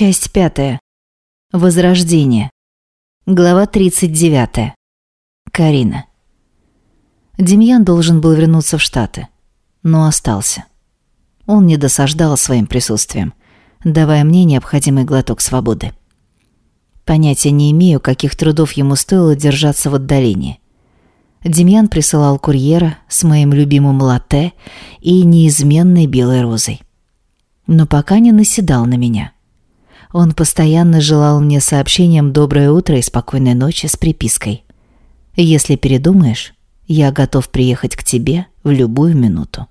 Часть пятая. Возрождение. Глава 39. Карина. Демьян должен был вернуться в Штаты, но остался. Он не досаждал своим присутствием, давая мне необходимый глоток свободы. Понятия не имею, каких трудов ему стоило держаться в отдалении. Демьян присылал курьера с моим любимым латте и неизменной белой розой. Но пока не наседал на меня. Он постоянно желал мне сообщением «Доброе утро» и «Спокойной ночи» с припиской. «Если передумаешь, я готов приехать к тебе в любую минуту».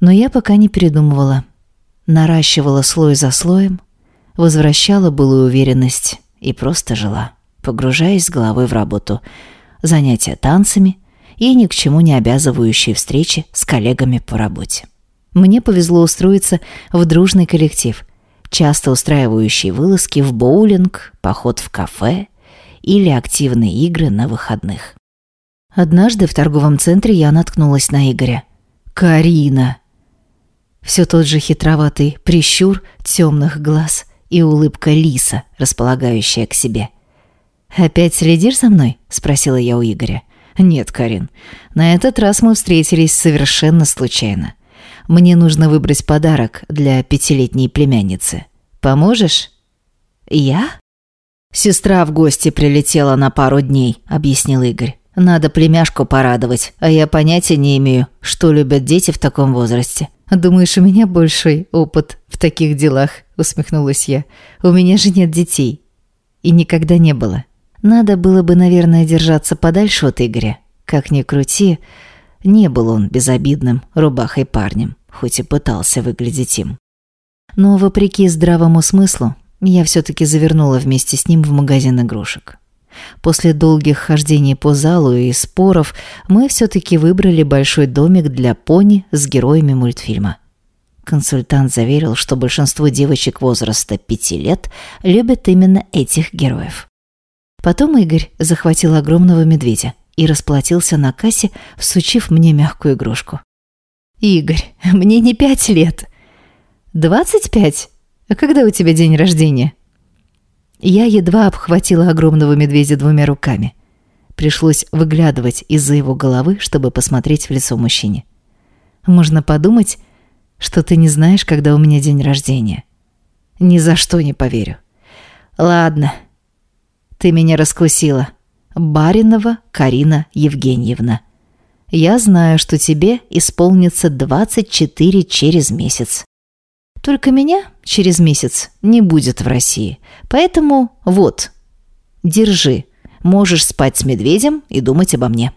Но я пока не передумывала. Наращивала слой за слоем, возвращала былую уверенность и просто жила, погружаясь головой в работу – занятия танцами и ни к чему не обязывающие встречи с коллегами по работе. Мне повезло устроиться в дружный коллектив, часто устраивающий вылазки в боулинг, поход в кафе или активные игры на выходных. Однажды в торговом центре я наткнулась на Игоря. «Карина!» Все тот же хитроватый прищур темных глаз и улыбка лиса, располагающая к себе – «Опять следишь за мной?» – спросила я у Игоря. «Нет, Карин. На этот раз мы встретились совершенно случайно. Мне нужно выбрать подарок для пятилетней племянницы. Поможешь?» «Я?» «Сестра в гости прилетела на пару дней», – объяснил Игорь. «Надо племяшку порадовать, а я понятия не имею, что любят дети в таком возрасте». «Думаешь, у меня большой опыт в таких делах?» – усмехнулась я. «У меня же нет детей. И никогда не было. Надо было бы, наверное, держаться подальше от Игоря. Как ни крути, не был он безобидным рубахой парнем, хоть и пытался выглядеть им. Но, вопреки здравому смыслу, я все-таки завернула вместе с ним в магазин игрушек. После долгих хождений по залу и споров мы все-таки выбрали большой домик для пони с героями мультфильма. Консультант заверил, что большинство девочек возраста пяти лет любят именно этих героев. Потом Игорь захватил огромного медведя и расплатился на кассе, всучив мне мягкую игрушку. «Игорь, мне не пять лет». «Двадцать пять? А когда у тебя день рождения?» Я едва обхватила огромного медведя двумя руками. Пришлось выглядывать из-за его головы, чтобы посмотреть в лицо мужчине. «Можно подумать, что ты не знаешь, когда у меня день рождения». «Ни за что не поверю». «Ладно, ты меня раскусила. Баринова Карина Евгеньевна. Я знаю, что тебе исполнится 24 через месяц. Только меня через месяц не будет в России. Поэтому вот, держи. Можешь спать с медведем и думать обо мне.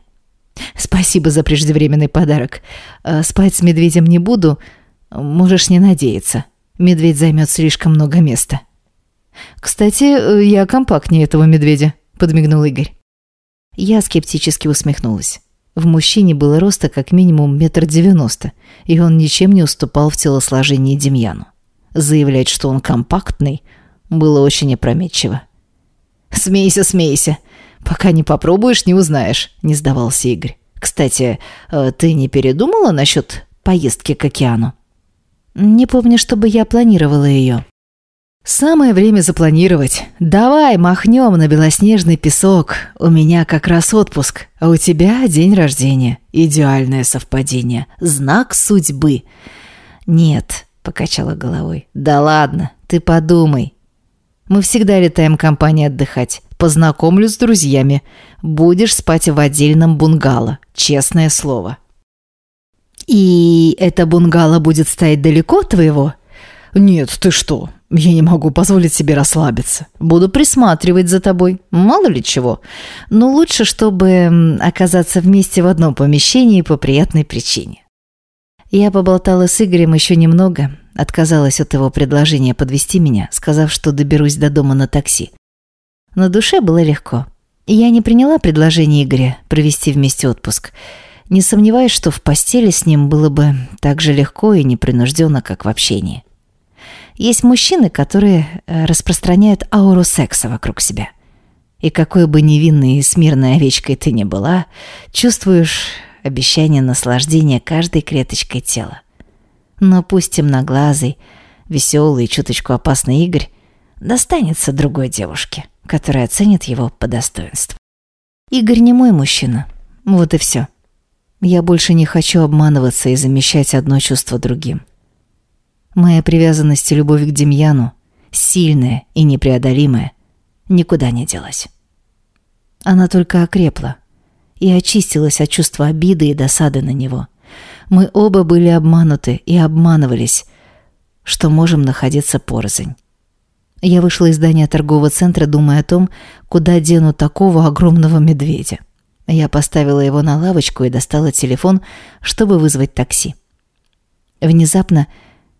Спасибо за преждевременный подарок. Э, спать с медведем не буду. Можешь не надеяться. Медведь займет слишком много места. «Кстати, э, я компактнее этого медведя», – подмигнул Игорь. Я скептически усмехнулась. В мужчине было роста как минимум метр девяносто, и он ничем не уступал в телосложении Демьяну. Заявлять, что он компактный, было очень опрометчиво. «Смейся, смейся. Пока не попробуешь, не узнаешь», – не сдавался Игорь. «Кстати, э, ты не передумала насчет поездки к океану?» «Не помню, чтобы я планировала ее», «Самое время запланировать. Давай махнем на белоснежный песок. У меня как раз отпуск, а у тебя день рождения. Идеальное совпадение. Знак судьбы». «Нет», — покачала головой. «Да ладно, ты подумай. Мы всегда летаем компанией отдыхать. Познакомлю с друзьями. Будешь спать в отдельном бунгало. Честное слово». «И это бунгало будет стоять далеко от твоего?» «Нет, ты что? Я не могу позволить себе расслабиться. Буду присматривать за тобой. Мало ли чего. Но лучше, чтобы оказаться вместе в одном помещении по приятной причине». Я поболтала с Игорем еще немного, отказалась от его предложения подвести меня, сказав, что доберусь до дома на такси. На душе было легко. Я не приняла предложение Игоря провести вместе отпуск, не сомневаясь, что в постели с ним было бы так же легко и непринужденно, как в общении. Есть мужчины, которые э, распространяют ауру секса вокруг себя. И какой бы невинной и смирной овечкой ты ни была, чувствуешь обещание наслаждения каждой клеточкой тела. Но пусть темноглазый, веселый и чуточку опасный Игорь достанется другой девушке, которая оценит его по достоинству. Игорь не мой мужчина. Вот и все. Я больше не хочу обманываться и замещать одно чувство другим. Моя привязанность и любовь к Демьяну, сильная и непреодолимая, никуда не делась. Она только окрепла и очистилась от чувства обиды и досады на него. Мы оба были обмануты и обманывались, что можем находиться порознь. Я вышла из здания торгового центра, думая о том, куда дену такого огромного медведя. Я поставила его на лавочку и достала телефон, чтобы вызвать такси. Внезапно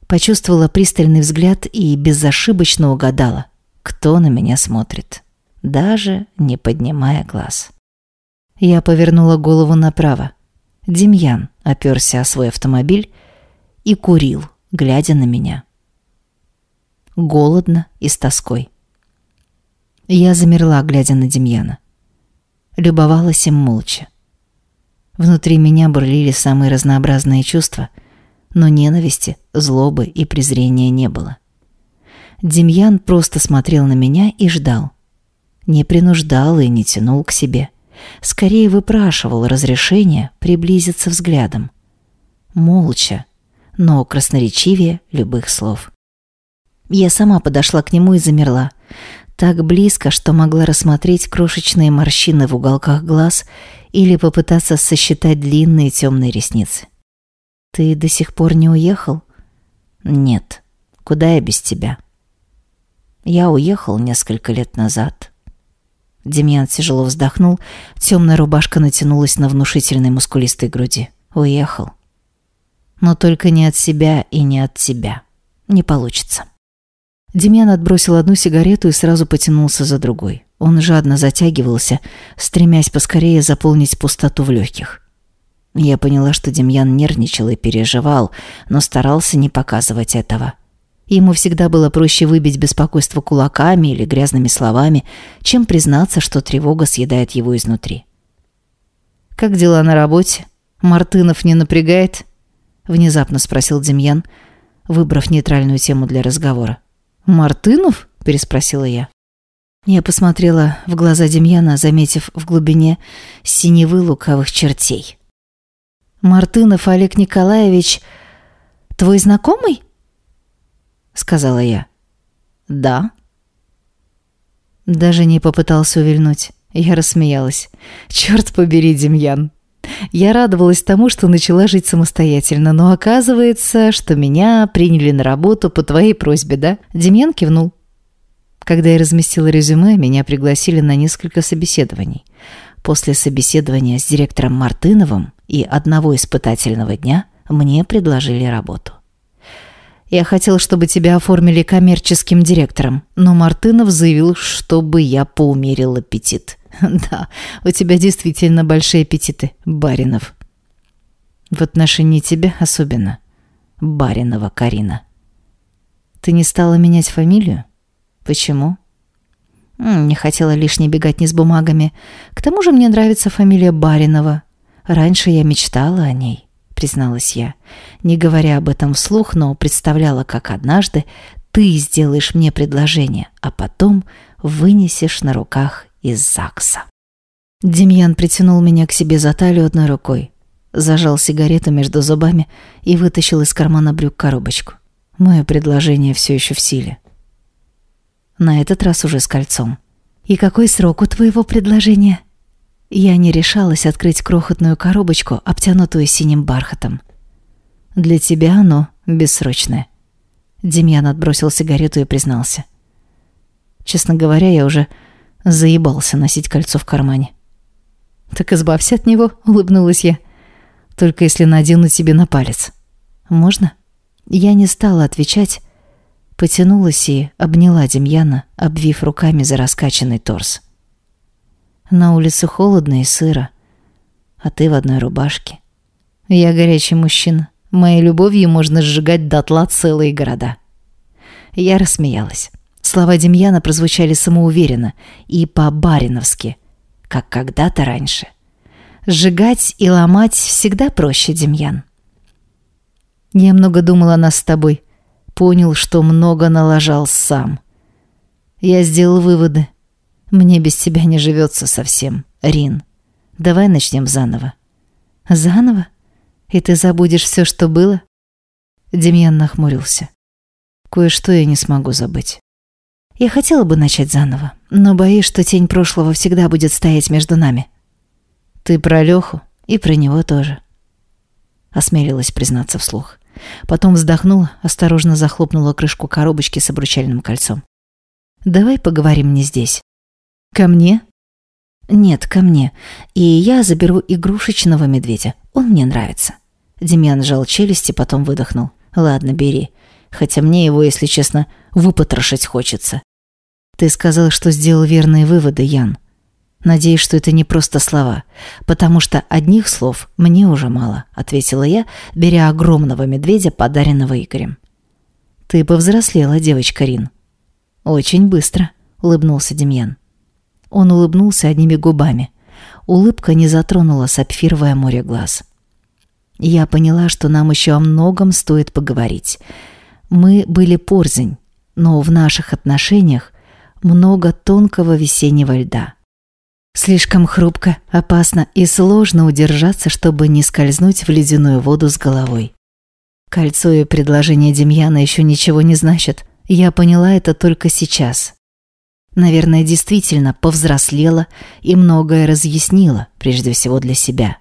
почувствовала пристальный взгляд и безошибочно угадала, кто на меня смотрит, даже не поднимая глаз. Я повернула голову направо. Демьян оперся о свой автомобиль и курил, глядя на меня. Голодно и с тоской. Я замерла, глядя на Демьяна. Любовалась им молча. Внутри меня бурлили самые разнообразные чувства, но ненависти, злобы и презрения не было. Демьян просто смотрел на меня и ждал. Не принуждал и не тянул к себе. Скорее выпрашивал разрешения приблизиться взглядом. Молча, но красноречивее любых слов. Я сама подошла к нему и замерла. Так близко, что могла рассмотреть крошечные морщины в уголках глаз или попытаться сосчитать длинные темные ресницы. «Ты до сих пор не уехал?» «Нет. Куда я без тебя?» «Я уехал несколько лет назад». Демьян тяжело вздохнул, темная рубашка натянулась на внушительной мускулистой груди. «Уехал. Но только не от себя и не от тебя. Не получится». Демьян отбросил одну сигарету и сразу потянулся за другой. Он жадно затягивался, стремясь поскорее заполнить пустоту в легких. Я поняла, что Демьян нервничал и переживал, но старался не показывать этого. Ему всегда было проще выбить беспокойство кулаками или грязными словами, чем признаться, что тревога съедает его изнутри. «Как дела на работе? Мартынов не напрягает?» — внезапно спросил Демьян, выбрав нейтральную тему для разговора. «Мартынов?» – переспросила я. Я посмотрела в глаза Демьяна, заметив в глубине синевы лукавых чертей. «Мартынов Олег Николаевич твой знакомый?» – сказала я. «Да». Даже не попытался увильнуть. Я рассмеялась. «Черт побери, Демьян, я радовалась тому, что начала жить самостоятельно, но оказывается, что меня приняли на работу по твоей просьбе, да? Демьян кивнул. Когда я разместила резюме, меня пригласили на несколько собеседований. После собеседования с директором Мартыновым и одного испытательного дня мне предложили работу. Я хотел, чтобы тебя оформили коммерческим директором, но Мартынов заявил, чтобы я поумерил аппетит. Да, у тебя действительно большие аппетиты, Баринов. В отношении тебя особенно. Баринова Карина. Ты не стала менять фамилию? Почему? Не хотела лишне бегать ни с бумагами. К тому же мне нравится фамилия Баринова. Раньше я мечтала о ней, призналась я. Не говоря об этом вслух, но представляла, как однажды ты сделаешь мне предложение, а потом вынесешь на руках из ЗАГСа. Демьян притянул меня к себе за талию одной рукой, зажал сигарету между зубами и вытащил из кармана брюк коробочку. Мое предложение все еще в силе. На этот раз уже с кольцом. «И какой срок у твоего предложения?» Я не решалась открыть крохотную коробочку, обтянутую синим бархатом. «Для тебя оно бессрочное». Демьян отбросил сигарету и признался. «Честно говоря, я уже Заебался носить кольцо в кармане. «Так избавься от него», — улыбнулась я. «Только если надену тебе на палец». «Можно?» Я не стала отвечать, потянулась и обняла Демьяна, обвив руками за раскачанный торс. На улице холодно и сыро, а ты в одной рубашке. Я горячий мужчина. Моей любовью можно сжигать дотла целые города. Я рассмеялась. Слова Демьяна прозвучали самоуверенно и по-бариновски, как когда-то раньше. «Сжигать и ломать всегда проще, Демьян». «Я много думала о нас с тобой», Понял, что много налажал сам. Я сделал выводы. Мне без тебя не живется совсем, Рин. Давай начнем заново. Заново? И ты забудешь все, что было? Демьян нахмурился. Кое-что я не смогу забыть. Я хотела бы начать заново, но боюсь, что тень прошлого всегда будет стоять между нами. Ты про Леху и про него тоже. Осмелилась признаться вслух. Потом вздохнула, осторожно захлопнула крышку коробочки с обручальным кольцом. «Давай поговорим не здесь». «Ко мне?» «Нет, ко мне. И я заберу игрушечного медведя. Он мне нравится». Демьян сжал челюсти, потом выдохнул. «Ладно, бери хотя мне его, если честно, выпотрошить хочется. Ты сказал, что сделал верные выводы, Ян. Надеюсь, что это не просто слова, потому что одних слов мне уже мало, ответила я, беря огромного медведя, подаренного Игорем. Ты повзрослела, девочка Рин. Очень быстро, улыбнулся Демьян. Он улыбнулся одними губами. Улыбка не затронула сапфировое море глаз. Я поняла, что нам еще о многом стоит поговорить. Мы были порзень, но в наших отношениях много тонкого весеннего льда. Слишком хрупко, опасно и сложно удержаться, чтобы не скользнуть в ледяную воду с головой. Кольцо и предложение Демьяна еще ничего не значат. Я поняла это только сейчас. Наверное, действительно повзрослела и многое разъяснила, прежде всего для себя.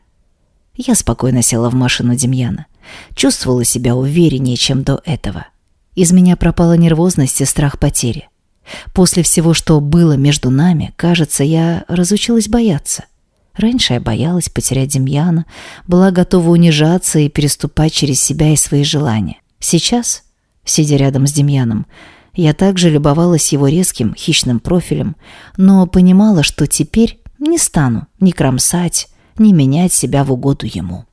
Я спокойно села в машину Демьяна. Чувствовала себя увереннее, чем до этого. Из меня пропала нервозность и страх потери. После всего, что было между нами, кажется, я разучилась бояться. Раньше я боялась потерять Демьяна, была готова унижаться и переступать через себя и свои желания. Сейчас, сидя рядом с Демьяном, я также любовалась его резким, хищным профилем, но понимала, что теперь не стану ни кромсать, ни менять себя в угоду ему.